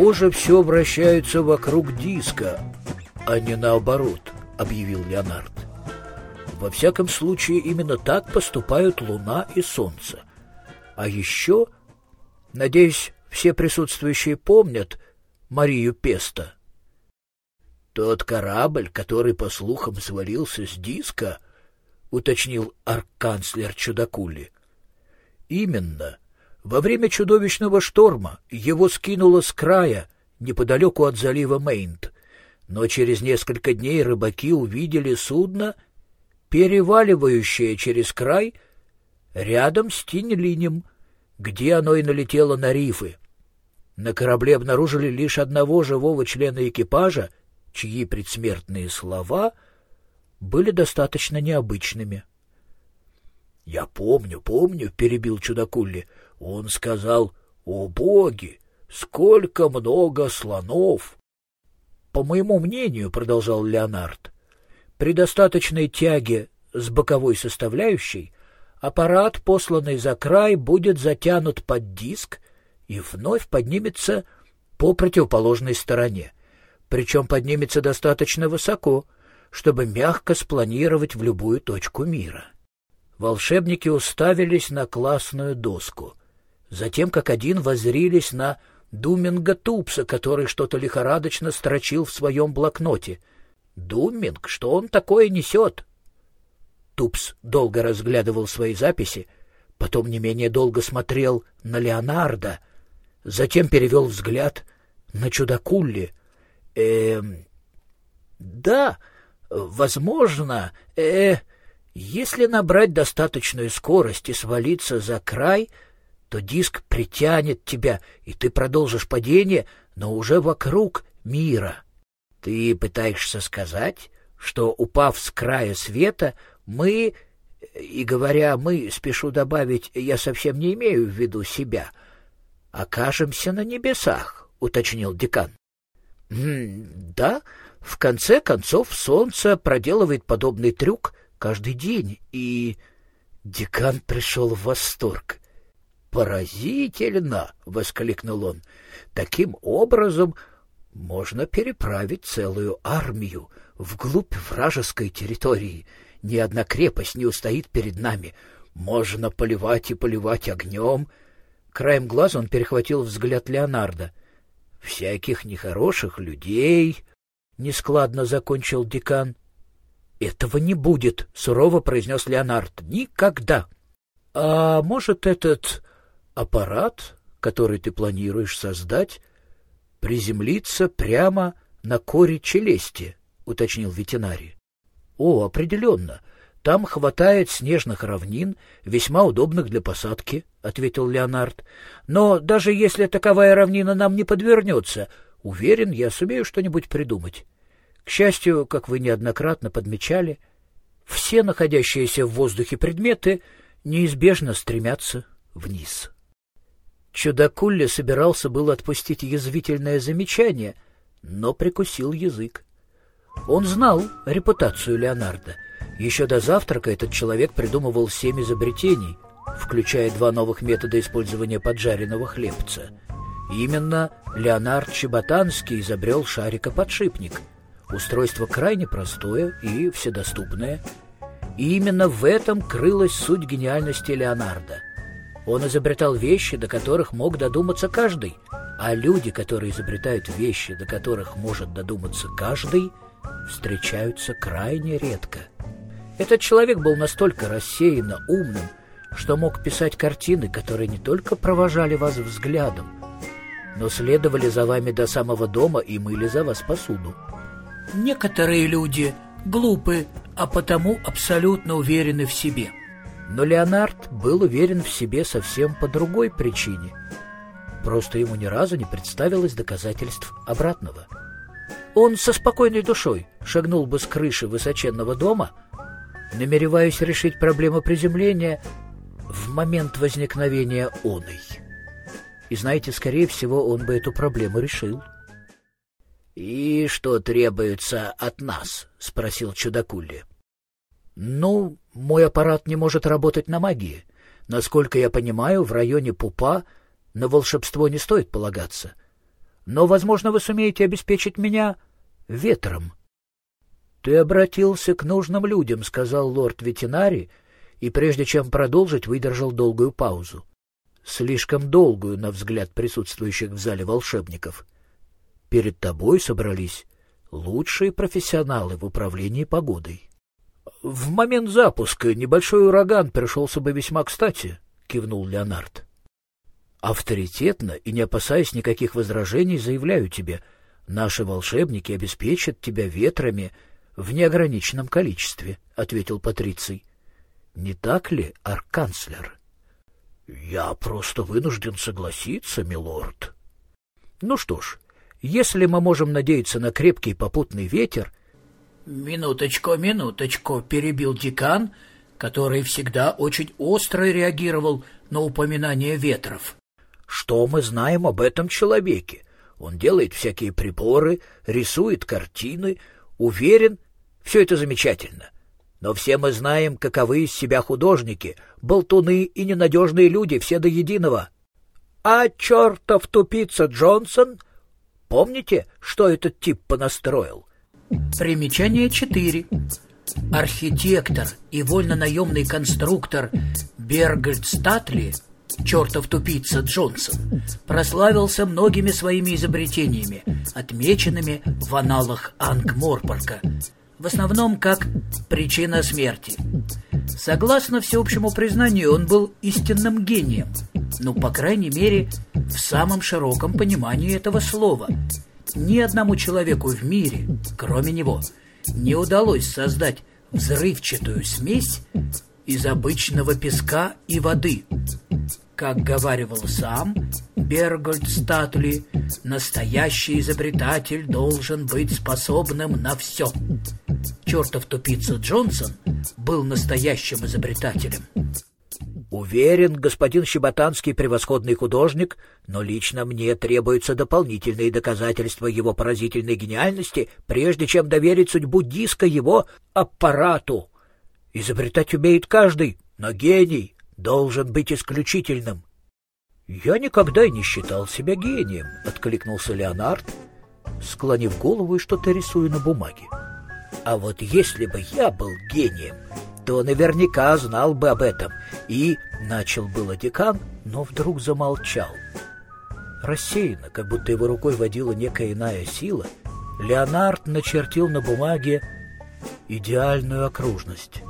Похоже, все вращается вокруг диска, а не наоборот, объявил Леонард. Во всяком случае, именно так поступают Луна и Солнце. А еще, надеюсь, все присутствующие помнят Марию Песто. Тот корабль, который, по слухам, свалился с диска, уточнил арканцлер Чудакули. Именно. Во время чудовищного шторма его скинуло с края, неподалеку от залива Мейнт. Но через несколько дней рыбаки увидели судно, переваливающее через край, рядом с Тинелинем, где оно и налетело на рифы. На корабле обнаружили лишь одного живого члена экипажа, чьи предсмертные слова были достаточно необычными. — Я помню, помню, — перебил чудакулли. Он сказал, — О боги, сколько много слонов! — По моему мнению, — продолжал Леонард, — при достаточной тяге с боковой составляющей аппарат, посланный за край, будет затянут под диск и вновь поднимется по противоположной стороне причем поднимется достаточно высоко, чтобы мягко спланировать в любую точку мира. Волшебники уставились на классную доску, затем как один воззрились на Думинга Тупса, который что-то лихорадочно строчил в своем блокноте. «Думинг? Что он такое несет?» Тупс долго разглядывал свои записи, потом не менее долго смотрел на Леонардо, затем перевел взгляд на чудакулли — э да, возможно, э если набрать достаточную скорость и свалиться за край, то диск притянет тебя, и ты продолжишь падение, но уже вокруг мира. Ты пытаешься сказать, что, упав с края света, мы, и говоря «мы», спешу добавить, я совсем не имею в виду себя, окажемся на небесах, — уточнил декан. Да, в конце концов солнце проделывает подобный трюк каждый день, и декан пришел в восторг. «Поразительно!» — воскликнул он. «Таким образом можно переправить целую армию вглубь вражеской территории. Ни одна крепость не устоит перед нами. Можно поливать и поливать огнем». Краем глаза он перехватил взгляд Леонардо всяких нехороших людей, — нескладно закончил декан. — Этого не будет, — сурово произнес Леонард. — Никогда. — А может, этот аппарат, который ты планируешь создать, приземлиться прямо на коре челюсти? — уточнил ветеринарий. — О, определенно. Там хватает снежных равнин, весьма удобных для посадки, — ответил Леонард. — Но даже если таковая равнина нам не подвернется, уверен, я сумею что-нибудь придумать. К счастью, как вы неоднократно подмечали, все находящиеся в воздухе предметы неизбежно стремятся вниз. Чудакулли собирался был отпустить язвительное замечание, но прикусил язык. Он знал репутацию Леонардо — еще до завтрака этот человек придумывал семь изобретений, включая два новых метода использования поджаренного хлебца. именно Леонард Чеботанский изобрел шарикоподшипник. Устройство крайне простое и вседоступное. И именно в этом крылась суть гениальности Леонардо. Он изобретал вещи, до которых мог додуматься каждый, а люди, которые изобретают вещи, до которых может додуматься каждый, встречаются крайне редко. Этот человек был настолько рассеянно умным, что мог писать картины, которые не только провожали вас взглядом, но следовали за вами до самого дома и мыли за вас посуду. Некоторые люди глупы, а потому абсолютно уверены в себе. Но Леонард был уверен в себе совсем по другой причине. Просто ему ни разу не представилось доказательств обратного. Он со спокойной душой шагнул бы с крыши высоченного дома — намереваюсь решить проблему приземления в момент возникновения оной. И знаете, скорее всего, он бы эту проблему решил. — И что требуется от нас? — спросил чудакули. — Ну, мой аппарат не может работать на магии. Насколько я понимаю, в районе Пупа на волшебство не стоит полагаться. но, возможно, вы сумеете обеспечить меня ветром. — Ты обратился к нужным людям, — сказал лорд ветеринари, и, прежде чем продолжить, выдержал долгую паузу. Слишком долгую, на взгляд присутствующих в зале волшебников. Перед тобой собрались лучшие профессионалы в управлении погодой. — В момент запуска небольшой ураган пришелся бы весьма кстати, — кивнул Леонард. — Авторитетно и не опасаясь никаких возражений, заявляю тебе, наши волшебники обеспечат тебя ветрами в неограниченном количестве, — ответил Патриций. — Не так ли, арканцлер? — Я просто вынужден согласиться, милорд. — Ну что ж, если мы можем надеяться на крепкий попутный ветер, «Минуточку, минуточку», — перебил декан, который всегда очень остро реагировал на упоминание ветров. «Что мы знаем об этом человеке? Он делает всякие приборы, рисует картины, уверен, все это замечательно. Но все мы знаем, каковы из себя художники, болтуны и ненадежные люди, все до единого. А чертов тупица Джонсон, помните, что этот тип понастроил? Примечание 4. Архитектор и вольно-наемный конструктор Бергольд Статли, чертов тупица Джонсон, прославился многими своими изобретениями, отмеченными в аналах Ангморпорка, в основном как причина смерти. Согласно всеобщему признанию, он был истинным гением, ну, по крайней мере, в самом широком понимании этого слова – ни одному человеку в мире, кроме него, не удалось создать взрывчатую смесь из обычного песка и воды. Как говаривал сам Бергольд Статли, настоящий изобретатель должен быть способным на все. Чертов тупица Джонсон был настоящим изобретателем. Уверен, господин Щеботанский превосходный художник, но лично мне требуются дополнительные доказательства его поразительной гениальности, прежде чем доверить судьбу диска его аппарату. Изобретать умеет каждый, но гений должен быть исключительным. — Я никогда не считал себя гением, — откликнулся Леонард, склонив голову и что-то рисуя на бумаге. — А вот если бы я был гением, то наверняка знал бы об этом. И начал было декан, но вдруг замолчал. Рассеянно, как будто его рукой водила некая иная сила, Леонард начертил на бумаге идеальную окружность.